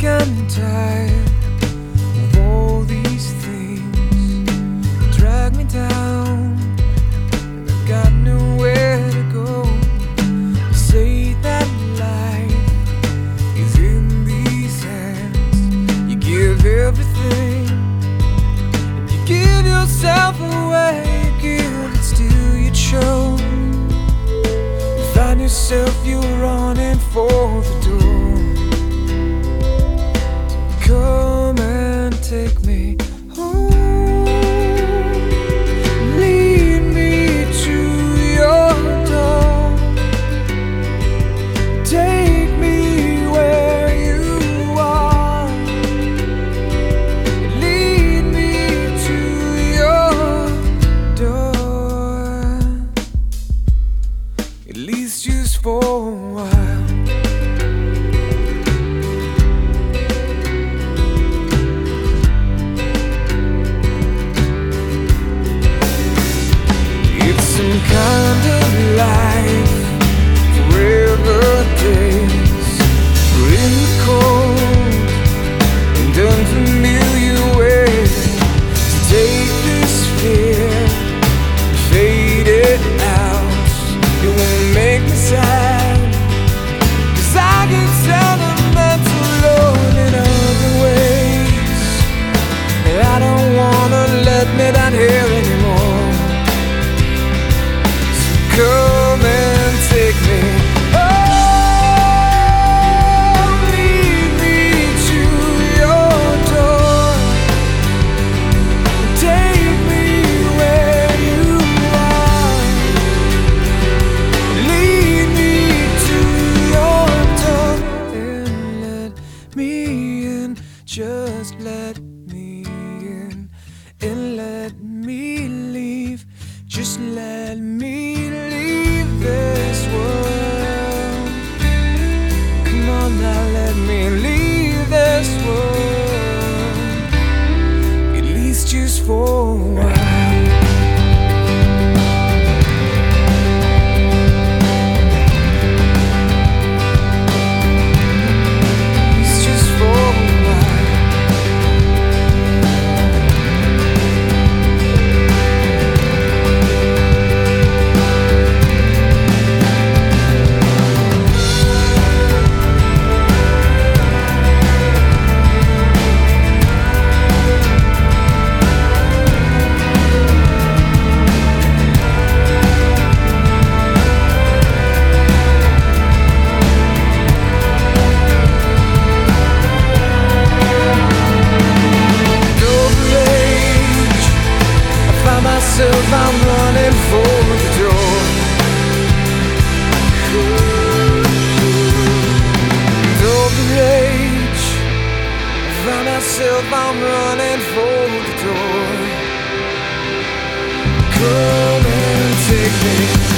tired of all these things drag me down. And I've got nowhere to go. Say that life is in these hands. You give everything, and you give yourself away. You give it still you. You find yourself you're running for the door. take me Big, big.